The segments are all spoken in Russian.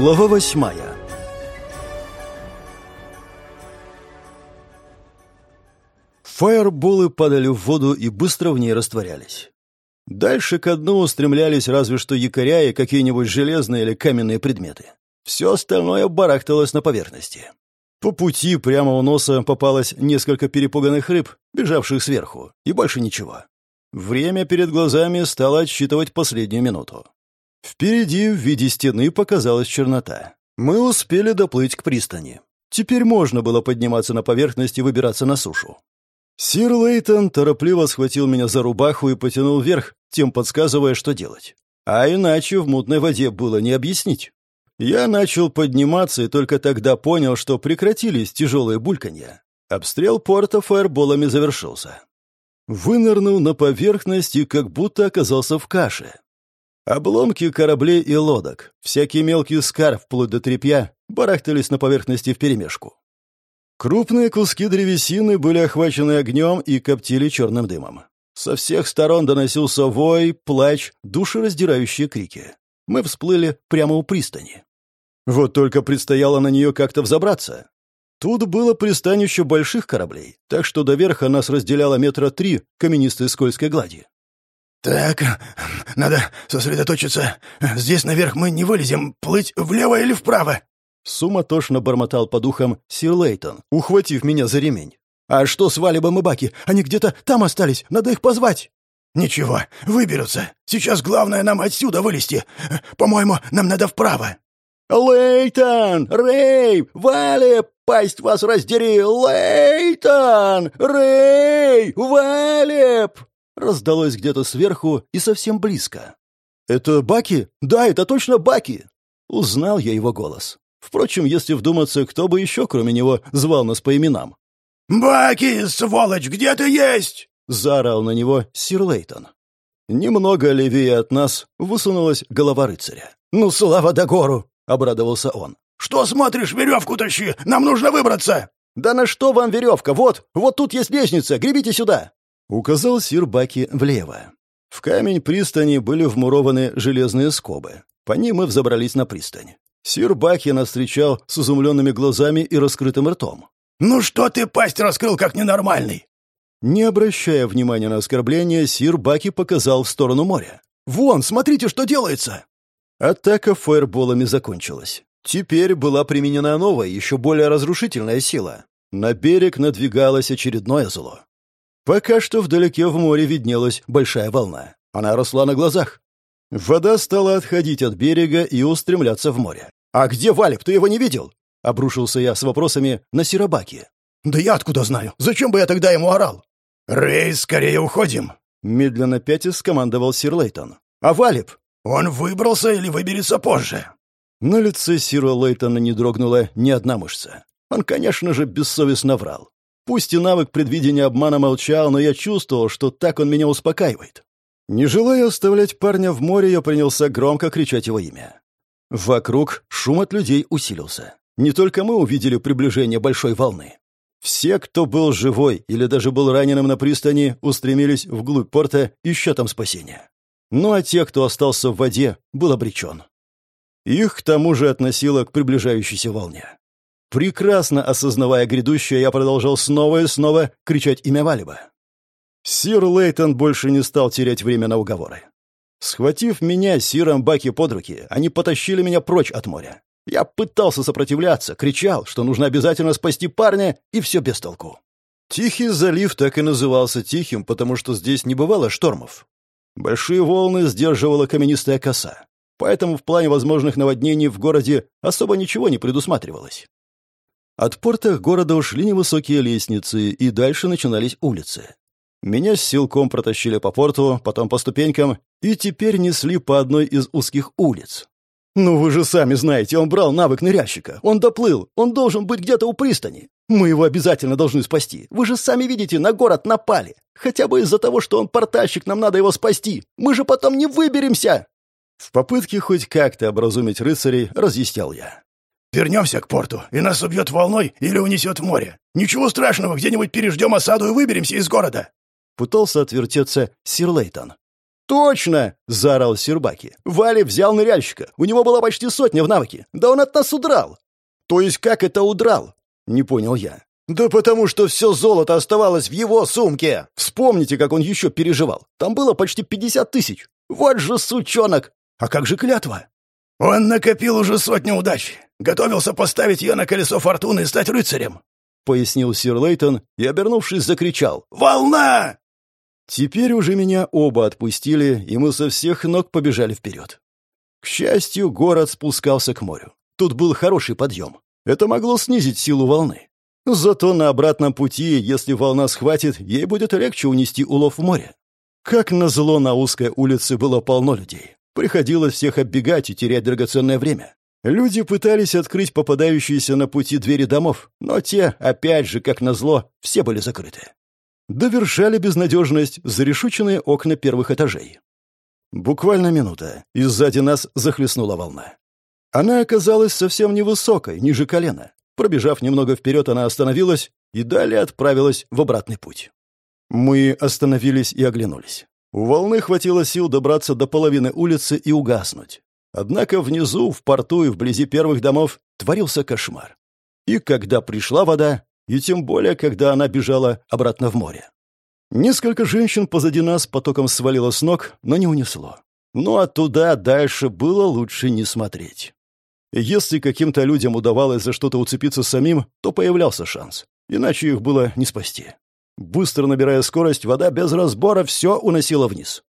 Глава восьмая Фаерболы падали в воду и быстро в ней растворялись. Дальше ко дну устремлялись разве что якоря и какие-нибудь железные или каменные предметы. Все остальное барахталось на поверхности. По пути прямо у носа попалось несколько перепуганных рыб, бежавших сверху, и больше ничего. Время перед глазами стало отсчитывать последнюю минуту. Впереди в виде стены показалась чернота. Мы успели доплыть к пристани. Теперь можно было подниматься на поверхность и выбираться на сушу. Сир Лейтон торопливо схватил меня за рубаху и потянул вверх, тем подсказывая, что делать. А иначе в мутной воде было не объяснить. Я начал подниматься и только тогда понял, что прекратились тяжелые бульканья. Обстрел порта фаерболами завершился. Вынырнул на поверхность и как будто оказался в каше. Обломки кораблей и лодок, всякий мелкий скар вплоть до тряпья, барахтались на поверхности вперемешку. Крупные куски древесины были охвачены огнем и коптили черным дымом. Со всех сторон доносился вой, плач, душераздирающие крики. Мы всплыли прямо у пристани. Вот только предстояло на нее как-то взобраться. Тут было пристанище больших кораблей, так что до верха нас разделяло метра три каменистой скользкой глади. «Так, надо сосредоточиться. Здесь наверх мы не вылезем. Плыть влево или вправо?» Суматошно бормотал по духам Сир Лейтон, ухватив меня за ремень. «А что с Валибом и Баки? Они где-то там остались. Надо их позвать». «Ничего, выберутся. Сейчас главное нам отсюда вылезти. По-моему, нам надо вправо». «Лейтон! Рэй! Валеб! Пасть вас раздери! Лейтон! Рэй! Валеб!» Раздалось где-то сверху и совсем близко. «Это Баки? Да, это точно Баки!» Узнал я его голос. Впрочем, если вдуматься, кто бы еще, кроме него, звал нас по именам? «Баки, сволочь, где ты есть?» — заорал на него сир Лейтон. Немного левее от нас высунулась голова рыцаря. «Ну, слава да гору!» — обрадовался он. «Что смотришь, веревку тащи! Нам нужно выбраться!» «Да на что вам веревка? Вот, вот тут есть лестница, гребите сюда!» Указал сир Баки влево. В камень пристани были вмурованы железные скобы. По ним мы взобрались на пристань. Сир Баки нас встречал с изумленными глазами и раскрытым ртом. «Ну что ты пасть раскрыл, как ненормальный?» Не обращая внимания на оскорбление, сир Баки показал в сторону моря. «Вон, смотрите, что делается!» Атака фаерболами закончилась. Теперь была применена новая, еще более разрушительная сила. На берег надвигалось очередное зло. Пока что вдалеке в море виднелась большая волна. Она росла на глазах. Вода стала отходить от берега и устремляться в море. «А где Валик? Ты его не видел?» — обрушился я с вопросами на Сиробаки. «Да я откуда знаю? Зачем бы я тогда ему орал?» «Рэй, скорее уходим!» — медленно пятясь скомандовал сир Лейтон. «А Валип?» «Он выбрался или выберется позже?» На лице сира Лейтона не дрогнула ни одна мышца. Он, конечно же, бессовестно врал. Пусть и навык предвидения обмана молчал, но я чувствовал, что так он меня успокаивает. Не желая оставлять парня в море, я принялся громко кричать его имя. Вокруг шум от людей усилился. Не только мы увидели приближение большой волны. Все, кто был живой или даже был раненым на пристани, устремились вглубь порта, ища там спасения. Ну а те, кто остался в воде, был обречен. Их к тому же относило к приближающейся волне. Прекрасно осознавая грядущее, я продолжал снова и снова кричать имя Валиба. Сир Лейтон больше не стал терять время на уговоры. Схватив меня сиром Баки под руки, они потащили меня прочь от моря. Я пытался сопротивляться, кричал, что нужно обязательно спасти парня, и все без толку. Тихий залив так и назывался тихим, потому что здесь не бывало штормов. Большие волны сдерживала каменистая коса, поэтому в плане возможных наводнений в городе особо ничего не предусматривалось. От порта города ушли невысокие лестницы, и дальше начинались улицы. Меня с силком протащили по порту, потом по ступенькам, и теперь несли по одной из узких улиц. «Ну вы же сами знаете, он брал навык ныряльщика. Он доплыл. Он должен быть где-то у пристани. Мы его обязательно должны спасти. Вы же сами видите, на город напали. Хотя бы из-за того, что он портальщик, нам надо его спасти. Мы же потом не выберемся!» В попытке хоть как-то образумить рыцарей, разъяснял я. «Вернемся к порту, и нас убьет волной или унесет в море. Ничего страшного, где-нибудь переждем осаду и выберемся из города. Пытался отвертеться сир Лейтон. «Точно!» — заорал Сербаки. «Вали взял ныряльщика. У него была почти сотня в навыке. Да он от нас удрал!» «То есть как это удрал?» — не понял я. «Да потому что все золото оставалось в его сумке!» Вспомните, как он еще переживал. Там было почти пятьдесят тысяч. Вот же сучонок! А как же клятва? Он накопил уже сотню удач. Готовился поставить ее на колесо фортуны и стать рыцарем. Пояснил сир Лейтон и, обернувшись, закричал. «Волна!» Теперь уже меня оба отпустили, и мы со всех ног побежали вперед. К счастью, город спускался к морю. Тут был хороший подъем. Это могло снизить силу волны. Зато на обратном пути, если волна схватит, ей будет легче унести улов в море. Как назло, на узкой улице было полно людей. Приходилось всех оббегать и терять драгоценное время. Люди пытались открыть попадающиеся на пути двери домов, но те, опять же, как назло, все были закрыты. Довершали безнадежность зарешученные окна первых этажей. Буквально минута, и сзади нас захлестнула волна. Она оказалась совсем невысокой, ниже колена. Пробежав немного вперед, она остановилась и далее отправилась в обратный путь. Мы остановились и оглянулись. У волны хватило сил добраться до половины улицы и угаснуть. Однако внизу, в порту и вблизи первых домов творился кошмар. И когда пришла вода, и тем более, когда она бежала обратно в море. Несколько женщин позади нас потоком свалило с ног, но не унесло. Ну а туда дальше было лучше не смотреть. Если каким-то людям удавалось за что-то уцепиться самим, то появлялся шанс. Иначе их было не спасти. Быстро набирая скорость, вода без разбора все уносила вниз.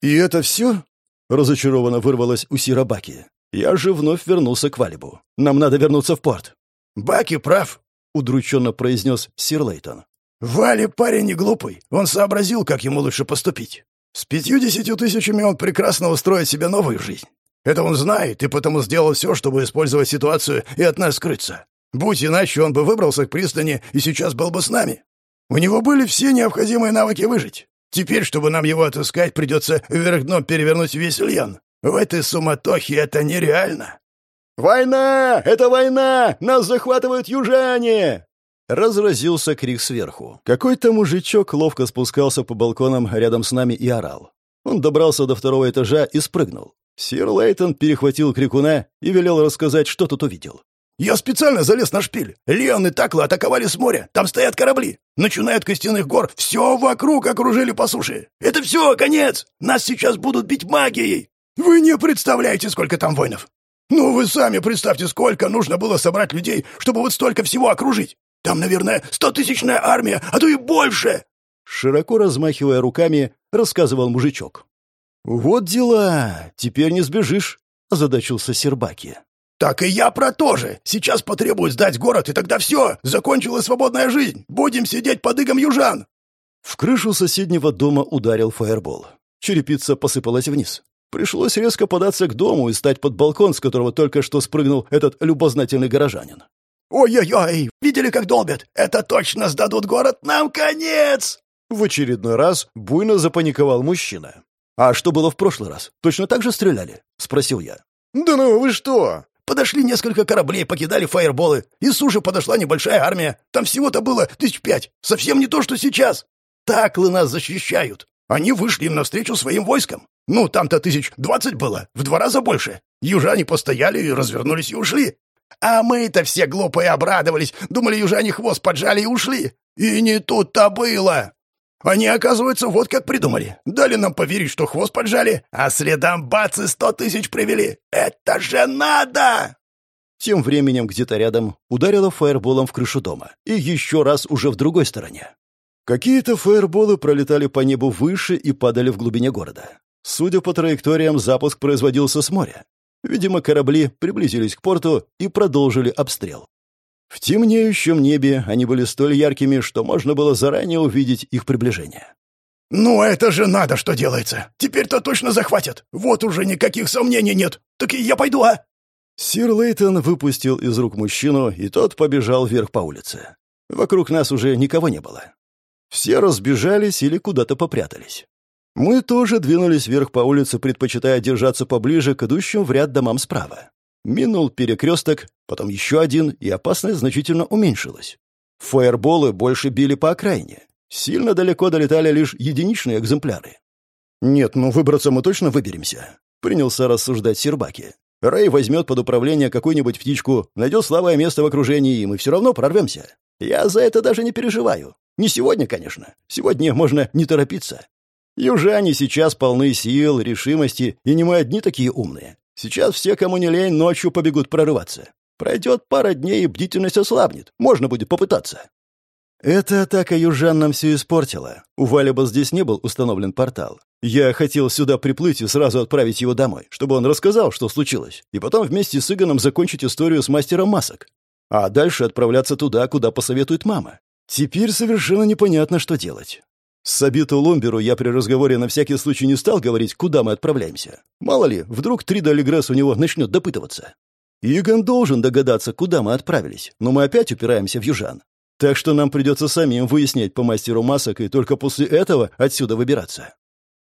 «И это все?» — разочарованно вырвалось у Сира Баки. Я же вновь вернулся к Валибу. «Нам надо вернуться в порт». «Баки прав», — удрученно произнес Сир Лейтон. «Вали парень не глупый. Он сообразил, как ему лучше поступить. С пятью-десятью тысячами он прекрасно устроит себе новую жизнь. Это он знает, и потому сделал все, чтобы использовать ситуацию и от нас скрыться. Будь иначе, он бы выбрался к пристани и сейчас был бы с нами. У него были все необходимые навыки выжить. Теперь, чтобы нам его отыскать, придется вверх дном перевернуть весь Ильян. В этой суматохе это нереально. «Война! Это война! Нас захватывают южане!» Разразился крик сверху. Какой-то мужичок ловко спускался по балконам рядом с нами и орал. Он добрался до второго этажа и спрыгнул. Сир Лейтон перехватил крикуна и велел рассказать, что тут увидел. «Я специально залез на шпиль. Леон и Такла атаковали с моря. Там стоят корабли. Начиная от костяных гор, все вокруг окружили по суше. Это все, конец! Нас сейчас будут бить магией! Вы не представляете, сколько там воинов! Ну, вы сами представьте, сколько нужно было собрать людей, чтобы вот столько всего окружить! Там, наверное, стотысячная армия, а то и больше!» Широко размахивая руками, рассказывал мужичок. «Вот дела! Теперь не сбежишь!» — озадачился Сербаки. «Так и я про то же. Сейчас потребуют сдать город, и тогда все, закончилась свободная жизнь. Будем сидеть под игом южан». В крышу соседнего дома ударил фаербол. Черепица посыпалась вниз. Пришлось резко податься к дому и стать под балкон, с которого только что спрыгнул этот любознательный горожанин. «Ой-ой-ой! Видели, как долбят? Это точно сдадут город! Нам конец!» В очередной раз буйно запаниковал мужчина. «А что было в прошлый раз? Точно так же стреляли?» — спросил я. «Да ну, вы что? Подошли несколько кораблей, покидали фаерболы. и с суши подошла небольшая армия. Там всего-то было тысяч пять. Совсем не то, что сейчас. Таклы нас защищают. Они вышли им навстречу своим войскам. Ну, там-то тысяч двадцать было, в два раза больше. Южане постояли и развернулись и ушли. А мы-то все глупые обрадовались, думали, южане хвост поджали и ушли. И не тут-то было. Они, оказывается, вот как придумали. Дали нам поверить, что хвост поджали, а следом бац и сто тысяч привели. Это же надо!» Тем временем где-то рядом ударило фаерболом в крышу дома. И еще раз уже в другой стороне. Какие-то фаерболы пролетали по небу выше и падали в глубине города. Судя по траекториям, запуск производился с моря. Видимо, корабли приблизились к порту и продолжили обстрел. В темнеющем небе они были столь яркими, что можно было заранее увидеть их приближение. «Ну, это же надо, что делается! Теперь-то точно захватят! Вот уже никаких сомнений нет! Так и я пойду, а!» Сир Лейтон выпустил из рук мужчину, и тот побежал вверх по улице. Вокруг нас уже никого не было. Все разбежались или куда-то попрятались. Мы тоже двинулись вверх по улице, предпочитая держаться поближе к идущим в ряд домам справа. Минул перекресток, потом еще один, и опасность значительно уменьшилась. Фаерболы больше били по окраине. Сильно далеко долетали лишь единичные экземпляры. «Нет, ну выбраться мы точно выберемся», — принялся рассуждать Сербаки. «Рэй возьмет под управление какую-нибудь птичку, найдет слабое место в окружении, и мы все равно прорвемся. Я за это даже не переживаю. Не сегодня, конечно. Сегодня можно не торопиться. Южане сейчас полны сил, решимости, и не мы одни такие умные. Сейчас все, кому не лень, ночью побегут прорываться. Пройдет пара дней, и бдительность ослабнет. Можно будет попытаться. Эта атака южан нам все испортила. У Валиба здесь не был установлен портал. Я хотел сюда приплыть и сразу отправить его домой, чтобы он рассказал, что случилось, и потом вместе с Игоном закончить историю с мастером масок. А дальше отправляться туда, куда посоветует мама. Теперь совершенно непонятно, что делать. С Сабиту Ломберу я при разговоре на всякий случай не стал говорить, куда мы отправляемся. Мало ли, вдруг Трида Легресс у него начнет допытываться. Игон должен догадаться, куда мы отправились, но мы опять упираемся в южан. Так что нам придется самим выяснять по мастеру масок и только после этого отсюда выбираться.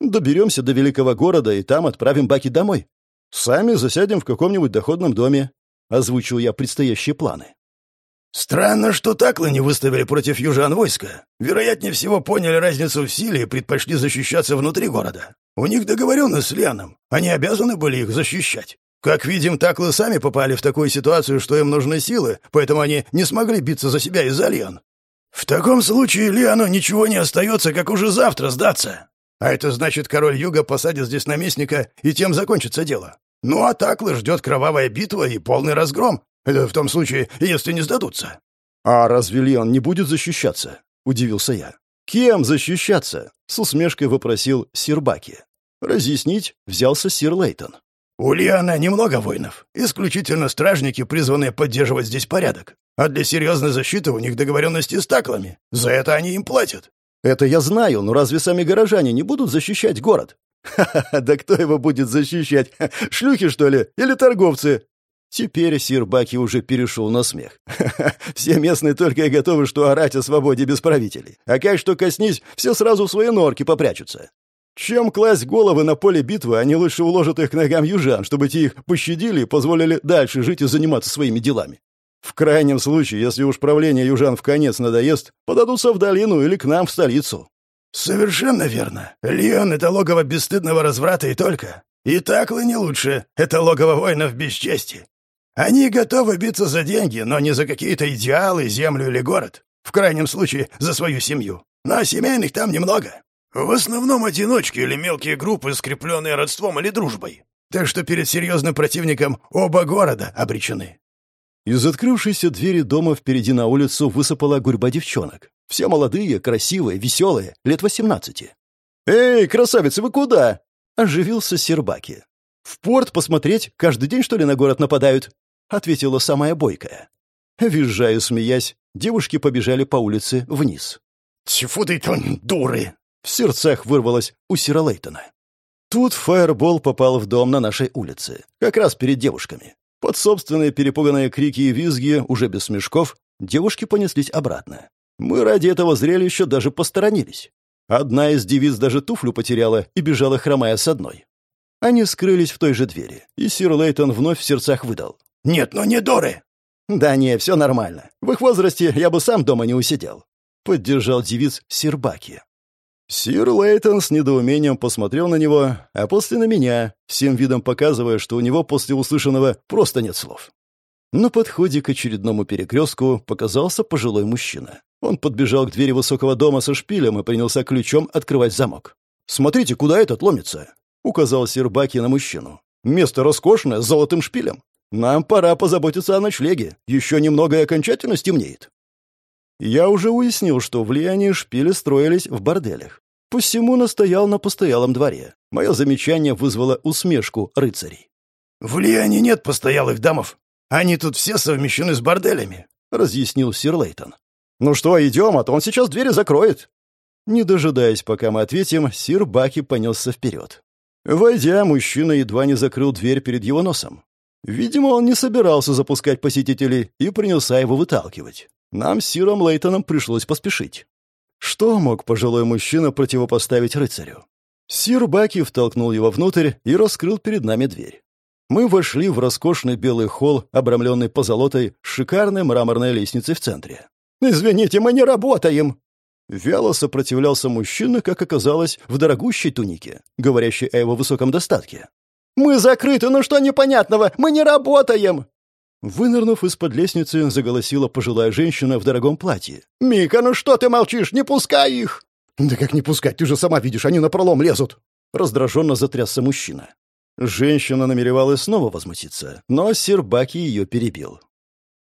Доберемся до великого города и там отправим Баки домой. Сами засядем в каком-нибудь доходном доме. Озвучил я предстоящие планы. Странно, что Таклы не выставили против южан войска. Вероятнее всего поняли разницу в силе и предпочли защищаться внутри города. У них договоренность с Лианом. Они обязаны были их защищать. Как видим, таклы сами попали в такую ситуацию, что им нужны силы, поэтому они не смогли биться за себя из-за Лиан. В таком случае Лиану ничего не остается, как уже завтра сдаться. А это значит, король Юга посадит здесь наместника, и тем закончится дело. Ну а таклы ждет кровавая битва и полный разгром. Это в том случае, если не сдадутся. «А разве Лиан не будет защищаться?» — удивился я. «Кем защищаться?» — с усмешкой вопросил Сирбаки. Разъяснить взялся Сир Лейтон. «У Лиана немного воинов. Исключительно стражники, призванные поддерживать здесь порядок. А для серьезной защиты у них договоренности с таклами. За это они им платят». «Это я знаю, но разве сами горожане не будут защищать город?» «Ха-ха, да кто его будет защищать? Шлюхи, что ли? Или торговцы?» Теперь сир Баки уже перешел на смех. Все местные только и готовы, что орать о свободе без правителей. А как что коснись, все сразу в свои норки попрячутся. Чем класть головы на поле битвы, они лучше уложат их к ногам южан, чтобы те их пощадили и позволили дальше жить и заниматься своими делами. В крайнем случае, если уж правление южан в конец надоест, подадутся в долину или к нам в столицу. «Совершенно верно. Лион — это логово бесстыдного разврата и только. И Таклы не лучше. Это логово воинов без чести. Они готовы биться за деньги, но не за какие-то идеалы, землю или город. В крайнем случае, за свою семью. Но семейных там немного. В основном одиночки или мелкие группы, скрепленные родством или дружбой. Так что перед серьезным противником оба города обречены. Из открывшейся двери дома впереди на улицу высыпала гурьба девчонок. Все молодые, красивые, веселые, лет восемнадцати. «Эй, красавицы, вы куда?» — оживился Сербаки. «В порт посмотреть? Каждый день, что ли, на город нападают?» — ответила самая бойкая. Визжая, смеясь, девушки побежали по улице вниз. «Тьфу ты, дуры!» В сердцах вырвалось у Сира Лейтона. Тут фаербол попал в дом на нашей улице, как раз перед девушками. Под собственные перепуганные крики и визги, уже без смешков, девушки понеслись обратно. Мы ради этого зрелища даже посторонились. Одна из девиц даже туфлю потеряла и бежала, хромая с одной. Они скрылись в той же двери, и сир Лейтон вновь в сердцах выдал. «Нет, но не Доры!» «Да не, все нормально. В их возрасте я бы сам дома не усидел», — поддержал девиц Сирбаки. Сир Лейтон с недоумением посмотрел на него, а после на меня, всем видом показывая, что у него после услышанного просто нет слов. На подходе к очередному перекрестку показался пожилой мужчина. Он подбежал к двери высокого дома со шпилем и принялся ключом открывать замок. «Смотрите, куда этот ломится!» — указал Сербаки на мужчину. «Место роскошное, с золотым шпилем. Нам пора позаботиться о ночлеге. Еще немного и окончательно стемнеет». Я уже уяснил, что влияние шпили строились в борделях. Посему настоял на постоялом дворе. Мое замечание вызвало усмешку рыцарей. «В Лиане нет постоялых дамов. Они тут все совмещены с борделями», — разъяснил сир Лейтон. «Ну что, идем, а то он сейчас двери закроет». Не дожидаясь, пока мы ответим, сир Баки понесся вперед. Войдя, мужчина едва не закрыл дверь перед его носом. Видимо, он не собирался запускать посетителей и принялся его выталкивать. Нам с Сиром Лейтоном пришлось поспешить. Что мог пожилой мужчина противопоставить рыцарю? Сир Баки втолкнул его внутрь и раскрыл перед нами дверь. Мы вошли в роскошный белый холл, обрамленный позолотой, с шикарной мраморной лестницей в центре. «Извините, мы не работаем!» Вяло сопротивлялся мужчина, как оказалось, в дорогущей тунике, говорящей о его высоком достатке. «Мы закрыты, ну что непонятного? Мы не работаем!» Вынырнув из-под лестницы, заголосила пожилая женщина в дорогом платье. «Мика, ну что ты молчишь? Не пускай их!» «Да как не пускать? Ты же сама видишь, они на пролом лезут!» Раздраженно затрясся мужчина. Женщина намеревалась снова возмутиться, но Сербаки ее перебил.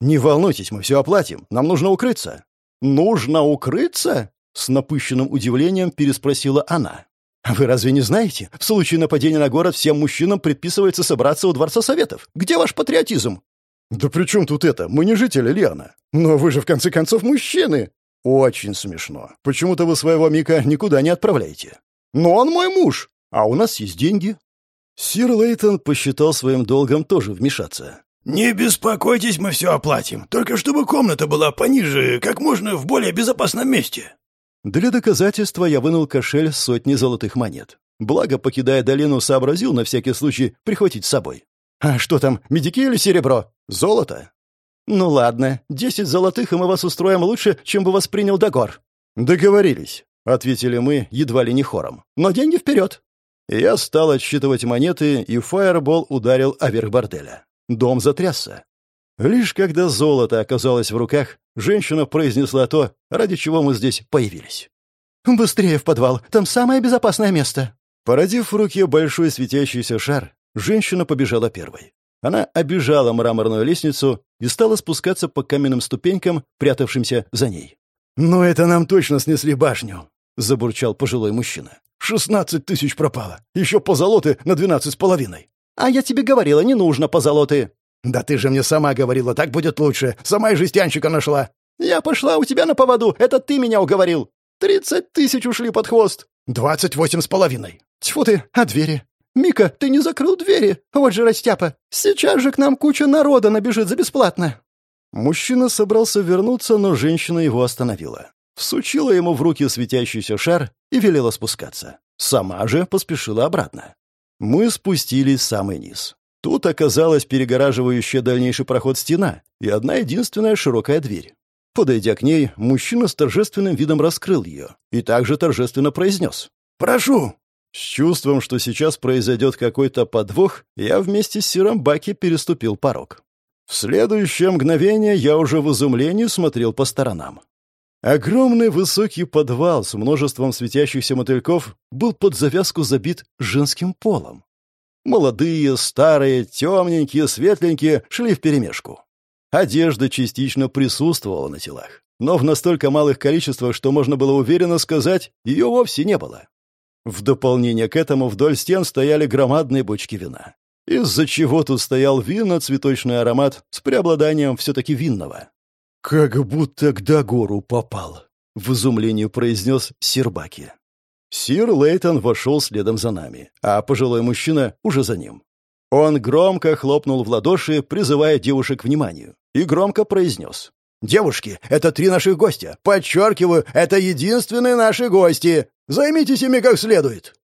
«Не волнуйтесь, мы все оплатим. Нам нужно укрыться». «Нужно укрыться?» — с напыщенным удивлением переспросила она. «Вы разве не знаете? В случае нападения на город всем мужчинам предписывается собраться у Дворца Советов. Где ваш патриотизм?» «Да при чем тут это? Мы не жители Лиана. Но вы же, в конце концов, мужчины!» «Очень смешно. Почему-то вы своего Мика никуда не отправляете». «Но он мой муж, а у нас есть деньги». Сир Лейтон посчитал своим долгом тоже вмешаться. «Не беспокойтесь, мы все оплатим. Только чтобы комната была пониже, как можно в более безопасном месте». Для доказательства я вынул кошель с сотни золотых монет. Благо, покидая долину, сообразил на всякий случай прихватить с собой. «А что там, медики или серебро? Золото?» «Ну ладно, десять золотых, и мы вас устроим лучше, чем бы вас принял Дагор». «Договорились», — ответили мы едва ли не хором. «Но деньги вперед». Я стал отсчитывать монеты, и фаербол ударил оверх борделя. Дом затрясся. Лишь когда золото оказалось в руках, женщина произнесла то, ради чего мы здесь появились. «Быстрее в подвал, там самое безопасное место». Породив в руке большой светящийся шар, женщина побежала первой. Она обижала мраморную лестницу и стала спускаться по каменным ступенькам, прятавшимся за ней. «Ну это нам точно снесли башню», — забурчал пожилой мужчина. «Шестнадцать тысяч пропало. Еще позолоты на двенадцать с половиной». «А я тебе говорила, не нужно позолоты». «Да ты же мне сама говорила, так будет лучше. Сама и жестянщика нашла». «Я пошла у тебя на поводу, это ты меня уговорил. Тридцать тысяч ушли под хвост». «Двадцать восемь с половиной». «Тьфу ты, а двери?» «Мика, ты не закрыл двери? Вот же растяпа! Сейчас же к нам куча народа набежит за бесплатно!» Мужчина собрался вернуться, но женщина его остановила. Всучила ему в руки светящийся шар и велела спускаться. Сама же поспешила обратно. Мы спустились в самый низ. Тут оказалась перегораживающая дальнейший проход стена и одна единственная широкая дверь. Подойдя к ней, мужчина с торжественным видом раскрыл ее и также торжественно произнес. «Прошу!» С чувством, что сейчас произойдет какой-то подвох, я вместе с Сиром Баки переступил порог. В следующее мгновение я уже в изумлении смотрел по сторонам. Огромный высокий подвал с множеством светящихся мотыльков был под завязку забит женским полом. Молодые, старые, темненькие, светленькие шли вперемешку. Одежда частично присутствовала на телах, но в настолько малых количествах, что можно было уверенно сказать, ее вовсе не было. В дополнение к этому вдоль стен стояли громадные бочки вина, из-за чего тут стоял винно-цветочный аромат с преобладанием все-таки винного. «Как будто к Дагору попал», — в изумлении произнес Сирбаки. Сир Лейтон вошел следом за нами, а пожилой мужчина уже за ним. Он громко хлопнул в ладоши, призывая девушек к вниманию, и громко произнес. «Девушки, это три наших гостя. Подчеркиваю, это единственные наши гости. Займитесь ими как следует».